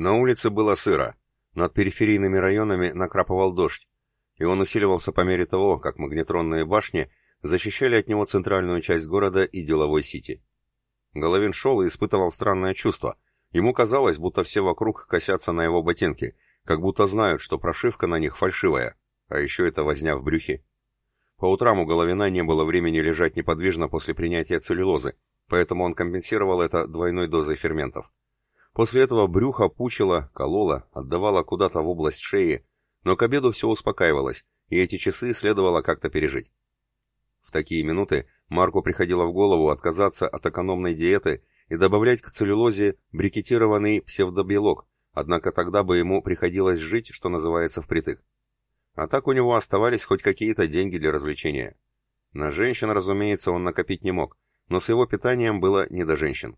На улице было сыро. Над периферийными районами накрапывал дождь, и он усиливался по мере того, как магнетронные башни защищали от него центральную часть города и деловой сити. Головин шел и испытывал странное чувство. Ему казалось, будто все вокруг косятся на его ботинки, как будто знают, что прошивка на них фальшивая, а еще это возня в брюхе. По утрам у Головина не было времени лежать неподвижно после принятия целлюлозы, поэтому он компенсировал это двойной дозой ферментов. После этого брюхо пучило, кололо, отдавало куда-то в область шеи, но к обеду все успокаивалось, и эти часы следовало как-то пережить. В такие минуты Марку приходило в голову отказаться от экономной диеты и добавлять к целлюлозе брикетированный псевдобелок, однако тогда бы ему приходилось жить, что называется, впритык. А так у него оставались хоть какие-то деньги для развлечения. На женщин, разумеется, он накопить не мог, но с его питанием было не до женщин.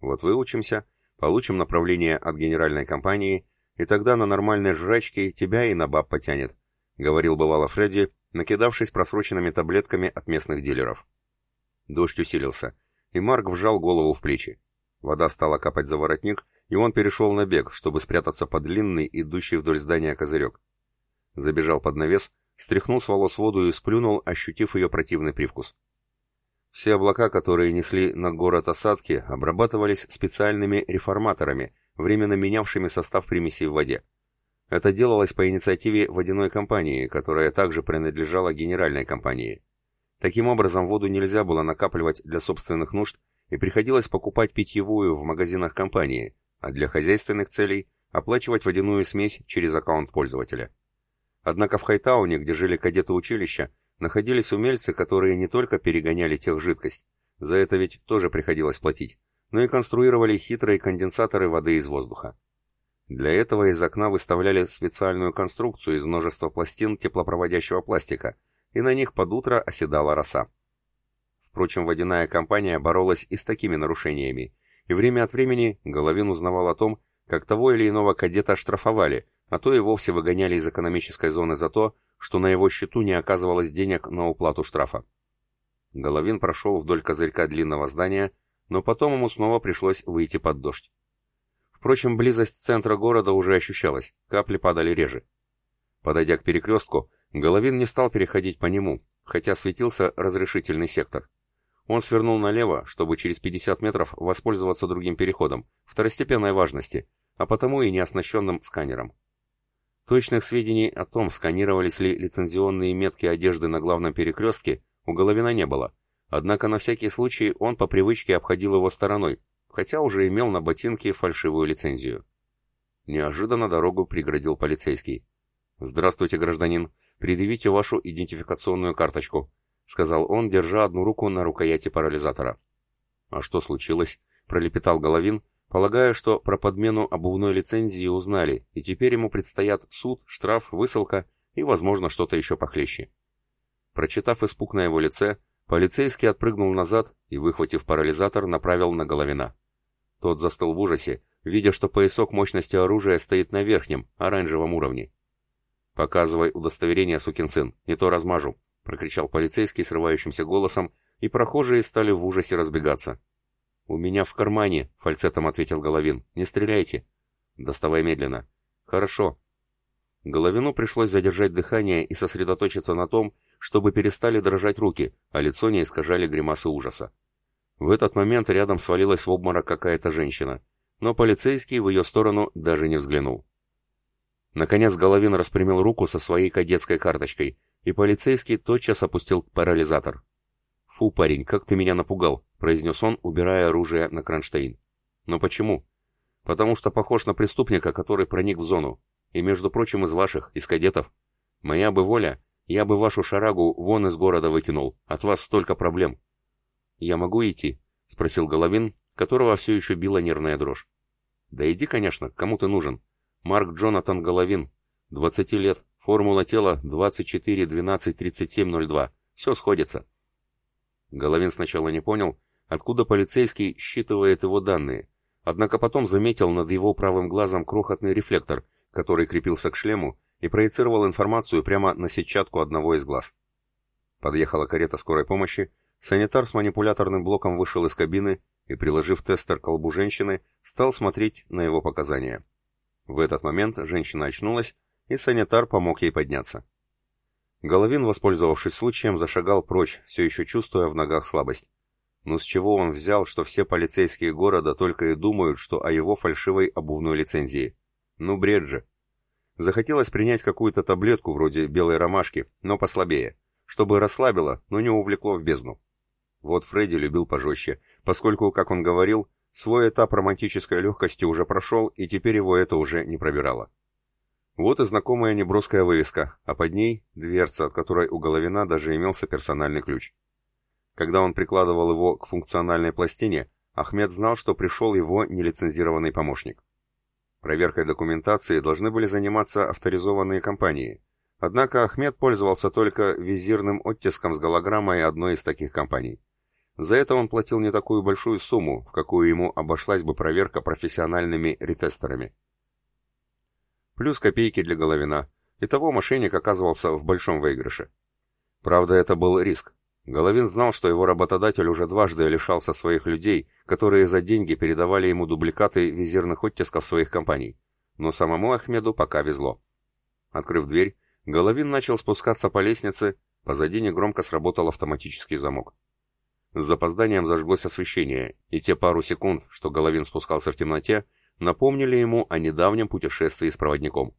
Вот выучимся, получим направление от генеральной компании, и тогда на нормальной жрачке тебя и на баб потянет, говорил бывало Фредди, накидавшись просроченными таблетками от местных дилеров. Дождь усилился, и Марк вжал голову в плечи. Вода стала капать за воротник, и он перешел на бег, чтобы спрятаться под длинный, идущий вдоль здания козырек. Забежал под навес, стряхнул с волос воду и сплюнул, ощутив ее противный привкус. Все облака, которые несли на город осадки, обрабатывались специальными реформаторами, временно менявшими состав примесей в воде. Это делалось по инициативе водяной компании, которая также принадлежала генеральной компании. Таким образом, воду нельзя было накапливать для собственных нужд, и приходилось покупать питьевую в магазинах компании, а для хозяйственных целей оплачивать водяную смесь через аккаунт пользователя. Однако в Хайтауне, где жили кадеты училища, находились умельцы, которые не только перегоняли тех жидкость, за это ведь тоже приходилось платить, но и конструировали хитрые конденсаторы воды из воздуха. Для этого из окна выставляли специальную конструкцию из множества пластин теплопроводящего пластика, и на них под утро оседала роса. Впрочем, водяная компания боролась и с такими нарушениями, и время от времени Головин узнавал о том, как того или иного кадета штрафовали, а то и вовсе выгоняли из экономической зоны за то, что на его счету не оказывалось денег на уплату штрафа. Головин прошел вдоль козырька длинного здания, но потом ему снова пришлось выйти под дождь. Впрочем, близость центра города уже ощущалась, капли падали реже. Подойдя к перекрестку, Головин не стал переходить по нему, хотя светился разрешительный сектор. Он свернул налево, чтобы через 50 метров воспользоваться другим переходом, второстепенной важности, а потому и неоснащенным сканером. Точных сведений о том, сканировались ли лицензионные метки одежды на главном перекрестке, у Головина не было, однако на всякий случай он по привычке обходил его стороной, хотя уже имел на ботинке фальшивую лицензию. Неожиданно дорогу преградил полицейский. «Здравствуйте, гражданин. Предъявите вашу идентификационную карточку», — сказал он, держа одну руку на рукояти парализатора. «А что случилось?» — пролепетал Головин, полагая, что про подмену обувной лицензии узнали, и теперь ему предстоят суд, штраф, высылка и, возможно, что-то еще похлеще. Прочитав испуг на его лице, полицейский отпрыгнул назад и, выхватив парализатор, направил на Головина. Тот застыл в ужасе, видя, что поясок мощности оружия стоит на верхнем, оранжевом уровне. «Показывай удостоверение, сукин сын, не то размажу», — прокричал полицейский срывающимся голосом, и прохожие стали в ужасе разбегаться. «У меня в кармане», — фальцетом ответил Головин. «Не стреляйте». «Доставай медленно». «Хорошо». Головину пришлось задержать дыхание и сосредоточиться на том, чтобы перестали дрожать руки, а лицо не искажали гримасы ужаса. В этот момент рядом свалилась в обморок какая-то женщина, но полицейский в ее сторону даже не взглянул. Наконец Головин распрямил руку со своей кадетской карточкой, и полицейский тотчас опустил парализатор. «Фу, парень, как ты меня напугал», — произнес он, убирая оружие на кронштейн. «Но почему?» «Потому что похож на преступника, который проник в зону. И, между прочим, из ваших, из кадетов. Моя бы воля, я бы вашу шарагу вон из города выкинул. От вас столько проблем. «Я могу идти?» — спросил Головин, которого все еще била нервная дрожь. «Да иди, конечно, кому ты нужен. Марк Джонатан Головин, 20 лет, формула тела 24-12-37-02. Все сходится». Головин сначала не понял, откуда полицейский считывает его данные, однако потом заметил над его правым глазом крохотный рефлектор, который крепился к шлему и проецировал информацию прямо на сетчатку одного из глаз. Подъехала карета скорой помощи, Санитар с манипуляторным блоком вышел из кабины и, приложив тестер к колбу женщины, стал смотреть на его показания. В этот момент женщина очнулась, и санитар помог ей подняться. Головин, воспользовавшись случаем, зашагал прочь, все еще чувствуя в ногах слабость. Но с чего он взял, что все полицейские города только и думают, что о его фальшивой обувной лицензии? Ну, бред же. Захотелось принять какую-то таблетку вроде белой ромашки, но послабее, чтобы расслабило, но не увлекло в бездну. Вот Фредди любил пожестче, поскольку, как он говорил, свой этап романтической легкости уже прошел, и теперь его это уже не пробирало. Вот и знакомая неброская вывеска, а под ней дверца, от которой у Головина даже имелся персональный ключ. Когда он прикладывал его к функциональной пластине, Ахмед знал, что пришел его нелицензированный помощник. Проверкой документации должны были заниматься авторизованные компании. Однако Ахмед пользовался только визирным оттиском с голограммой одной из таких компаний. За это он платил не такую большую сумму, в какую ему обошлась бы проверка профессиональными ретестерами. Плюс копейки для Головина. Итого мошенник оказывался в большом выигрыше. Правда, это был риск. Головин знал, что его работодатель уже дважды лишался своих людей, которые за деньги передавали ему дубликаты визирных оттисков своих компаний. Но самому Ахмеду пока везло. Открыв дверь, Головин начал спускаться по лестнице, позади негромко сработал автоматический замок. С запозданием зажглось освещение, и те пару секунд, что Головин спускался в темноте, напомнили ему о недавнем путешествии с проводником.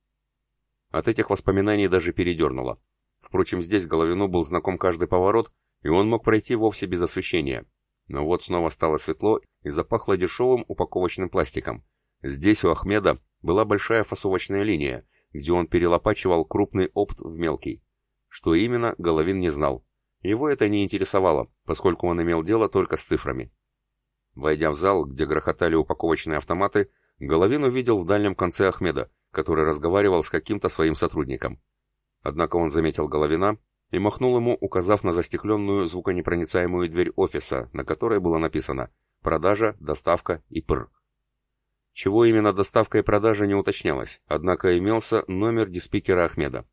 От этих воспоминаний даже передернуло. Впрочем, здесь Головину был знаком каждый поворот, и он мог пройти вовсе без освещения. Но вот снова стало светло и запахло дешевым упаковочным пластиком. Здесь у Ахмеда была большая фасовочная линия, где он перелопачивал крупный опт в мелкий. Что именно, Головин не знал. Его это не интересовало, поскольку он имел дело только с цифрами. Войдя в зал, где грохотали упаковочные автоматы, Головин увидел в дальнем конце Ахмеда, который разговаривал с каким-то своим сотрудником. Однако он заметил Головина и махнул ему, указав на застекленную звуконепроницаемую дверь офиса, на которой было написано «Продажа, доставка и ПР». Чего именно доставка и продажа не уточнялось, однако имелся номер диспикера Ахмеда.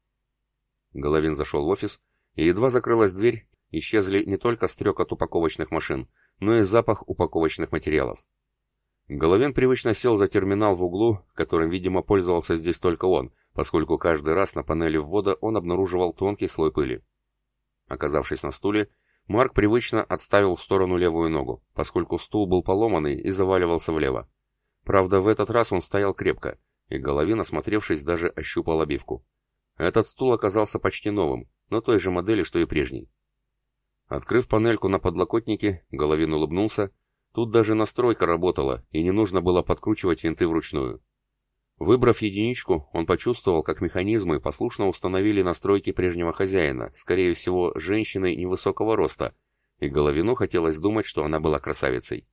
Головин зашел в офис и едва закрылась дверь, исчезли не только стрек от упаковочных машин, но и запах упаковочных материалов. Головин привычно сел за терминал в углу, которым, видимо, пользовался здесь только он, поскольку каждый раз на панели ввода он обнаруживал тонкий слой пыли. Оказавшись на стуле, Марк привычно отставил в сторону левую ногу, поскольку стул был поломанный и заваливался влево. Правда, в этот раз он стоял крепко, и Головин, осмотревшись, даже ощупал обивку. Этот стул оказался почти новым, но той же модели, что и прежний. Открыв панельку на подлокотнике, Головин улыбнулся. Тут даже настройка работала, и не нужно было подкручивать винты вручную. Выбрав единичку, он почувствовал, как механизмы послушно установили настройки прежнего хозяина, скорее всего, женщины невысокого роста, и Головину хотелось думать, что она была красавицей.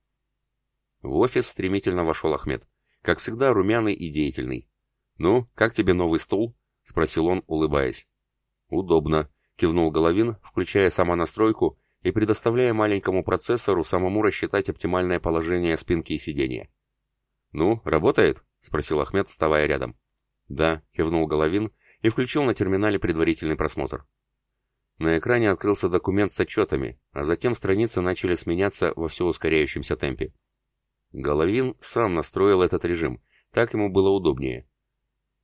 В офис стремительно вошел Ахмед, как всегда румяный и деятельный. «Ну, как тебе новый стул?» — спросил он, улыбаясь. «Удобно», — кивнул Головин, включая самонастройку и предоставляя маленькому процессору самому рассчитать оптимальное положение спинки и сиденья. «Ну, работает?» — спросил Ахмед, вставая рядом. «Да», — кивнул Головин и включил на терминале предварительный просмотр. На экране открылся документ с отчетами, а затем страницы начали сменяться во все ускоряющемся темпе. Головин сам настроил этот режим, так ему было удобнее.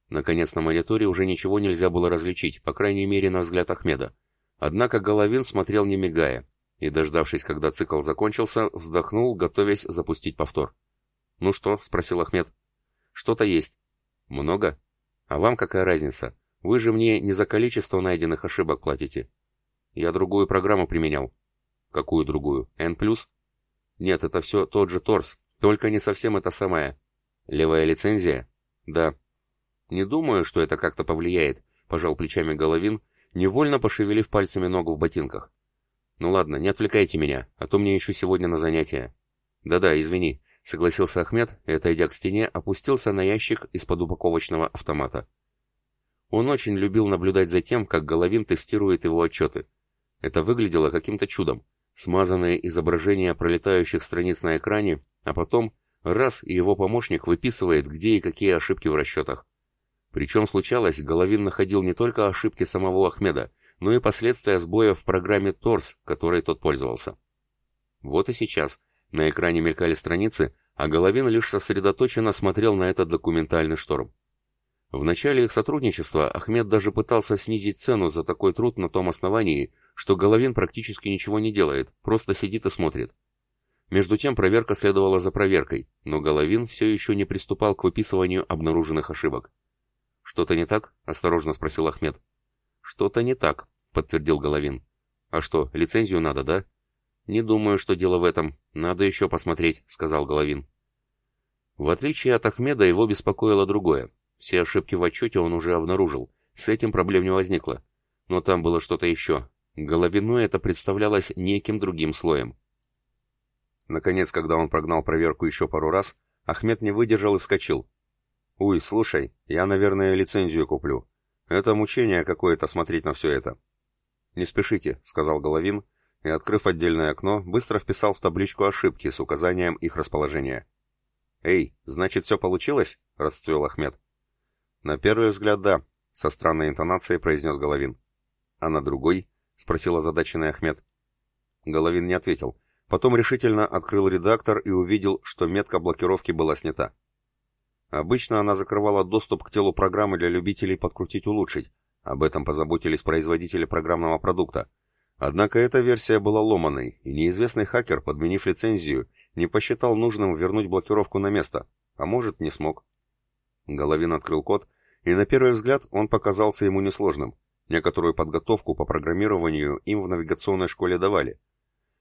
Наконец на мониторе уже ничего нельзя было различить, по крайней мере на взгляд Ахмеда. Однако Головин смотрел не мигая, и, дождавшись, когда цикл закончился, вздохнул, готовясь запустить повтор. «Ну что?» — спросил Ахмед. «Что-то есть». «Много? А вам какая разница? Вы же мне не за количество найденных ошибок платите». «Я другую программу применял». «Какую другую? N+,» «Нет, это все тот же торс, только не совсем это самое». «Левая лицензия?» «Да». «Не думаю, что это как-то повлияет», — пожал плечами Головин, невольно пошевелив пальцами ногу в ботинках. «Ну ладно, не отвлекайте меня, а то мне еще сегодня на занятия». «Да-да, извини», — согласился Ахмед и, отойдя к стене, опустился на ящик из-под упаковочного автомата. Он очень любил наблюдать за тем, как Головин тестирует его отчеты. Это выглядело каким-то чудом. Смазанные изображения пролетающих страниц на экране, а потом раз, и его помощник выписывает, где и какие ошибки в расчетах. Причем случалось, Головин находил не только ошибки самого Ахмеда, но и последствия сбоя в программе ТОРС, которой тот пользовался. Вот и сейчас на экране мелькали страницы, а Головин лишь сосредоточенно смотрел на этот документальный шторм. В начале их сотрудничества Ахмед даже пытался снизить цену за такой труд на том основании, что Головин практически ничего не делает, просто сидит и смотрит. Между тем проверка следовала за проверкой, но Головин все еще не приступал к выписыванию обнаруженных ошибок. «Что-то не так?» — осторожно спросил Ахмед. «Что-то не так», — подтвердил Головин. «А что, лицензию надо, да?» «Не думаю, что дело в этом. Надо еще посмотреть», — сказал Головин. В отличие от Ахмеда, его беспокоило другое. Все ошибки в отчете он уже обнаружил. С этим проблем не возникло. Но там было что-то еще. Головину это представлялось неким другим слоем. Наконец, когда он прогнал проверку еще пару раз, Ахмед не выдержал и вскочил. «Уй, слушай, я, наверное, лицензию куплю. Это мучение какое-то смотреть на все это». «Не спешите», — сказал Головин, и, открыв отдельное окно, быстро вписал в табличку ошибки с указанием их расположения. «Эй, значит, все получилось?» — расцвел Ахмед. «На первый взгляд, да», — со странной интонацией произнес Головин. «А на другой?» — спросил озадаченный Ахмед. Головин не ответил. Потом решительно открыл редактор и увидел, что метка блокировки была снята. Обычно она закрывала доступ к телу программы для любителей подкрутить-улучшить. Об этом позаботились производители программного продукта. Однако эта версия была ломаной, и неизвестный хакер, подменив лицензию, не посчитал нужным вернуть блокировку на место, а может, не смог. Головин открыл код, и на первый взгляд он показался ему несложным. Некоторую подготовку по программированию им в навигационной школе давали.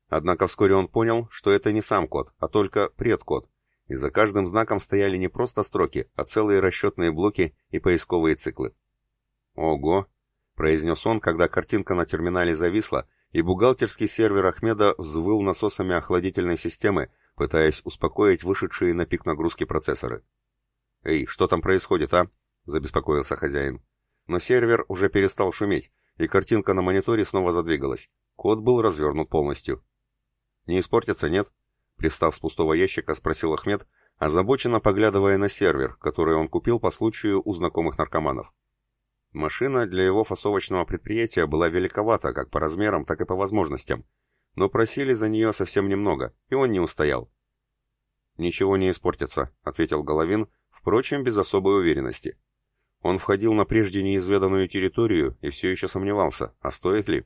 Однако вскоре он понял, что это не сам код, а только предкод, и за каждым знаком стояли не просто строки, а целые расчетные блоки и поисковые циклы. «Ого!» — произнес он, когда картинка на терминале зависла, и бухгалтерский сервер Ахмеда взвыл насосами охладительной системы, пытаясь успокоить вышедшие на пик нагрузки процессоры. «Эй, что там происходит, а?» — забеспокоился хозяин. Но сервер уже перестал шуметь, и картинка на мониторе снова задвигалась. Код был развернут полностью. «Не испортится, нет?» Пристав с пустого ящика, спросил Ахмед, озабоченно поглядывая на сервер, который он купил по случаю у знакомых наркоманов. Машина для его фасовочного предприятия была великовата как по размерам, так и по возможностям, но просили за нее совсем немного, и он не устоял. «Ничего не испортится», — ответил Головин, впрочем, без особой уверенности. Он входил на прежде неизведанную территорию и все еще сомневался, а стоит ли.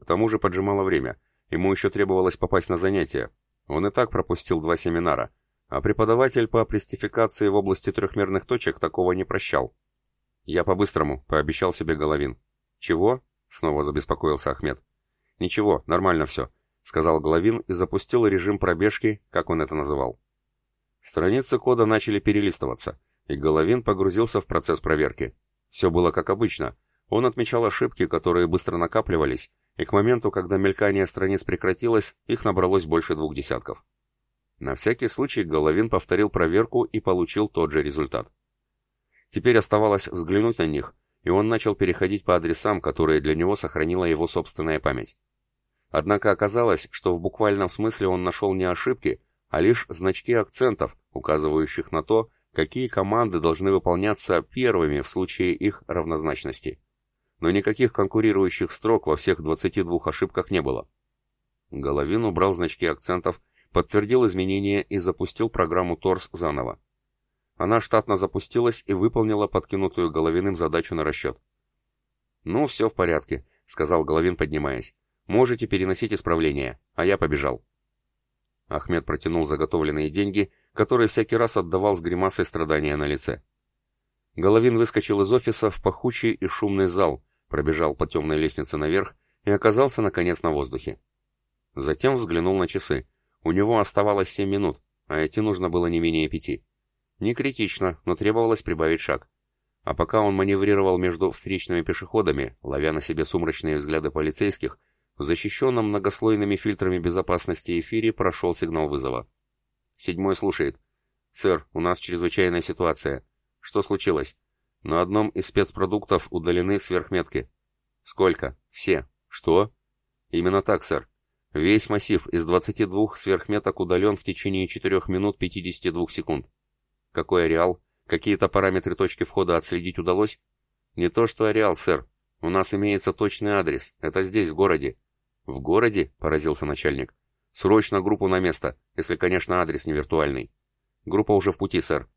К тому же поджимало время, ему еще требовалось попасть на занятия. Он и так пропустил два семинара, а преподаватель по престификации в области трехмерных точек такого не прощал. «Я по-быстрому», — пообещал себе Головин. «Чего?» — снова забеспокоился Ахмед. «Ничего, нормально все», — сказал Головин и запустил режим пробежки, как он это называл. Страницы кода начали перелистываться, и Головин погрузился в процесс проверки. Все было как обычно. Он отмечал ошибки, которые быстро накапливались, и к моменту, когда мелькание страниц прекратилось, их набралось больше двух десятков. На всякий случай Головин повторил проверку и получил тот же результат. Теперь оставалось взглянуть на них, и он начал переходить по адресам, которые для него сохранила его собственная память. Однако оказалось, что в буквальном смысле он нашел не ошибки, а лишь значки акцентов, указывающих на то, какие команды должны выполняться первыми в случае их равнозначности. Но никаких конкурирующих строк во всех 22 ошибках не было. Головин убрал значки акцентов, подтвердил изменения и запустил программу ТОРС заново. Она штатно запустилась и выполнила подкинутую Головиным задачу на расчет. «Ну, все в порядке», — сказал Головин, поднимаясь. «Можете переносить исправления, а я побежал». Ахмед протянул заготовленные деньги, которые всякий раз отдавал с гримасой страдания на лице. Головин выскочил из офиса в пахучий и шумный зал, пробежал по темной лестнице наверх и оказался, наконец, на воздухе. Затем взглянул на часы. У него оставалось семь минут, а идти нужно было не менее пяти. Не критично, но требовалось прибавить шаг. А пока он маневрировал между встречными пешеходами, ловя на себе сумрачные взгляды полицейских, в защищенном многослойными фильтрами безопасности эфире прошел сигнал вызова. Седьмой слушает. «Сэр, у нас чрезвычайная ситуация. Что случилось?» «На одном из спецпродуктов удалены сверхметки». «Сколько?» «Все». «Что?» «Именно так, сэр. Весь массив из 22 сверхметок удален в течение 4 минут 52 секунд». «Какой ареал? Какие-то параметры точки входа отследить удалось?» «Не то что ареал, сэр. У нас имеется точный адрес. Это здесь, в городе. «В городе?» — поразился начальник. «Срочно группу на место, если, конечно, адрес не виртуальный». «Группа уже в пути, сэр».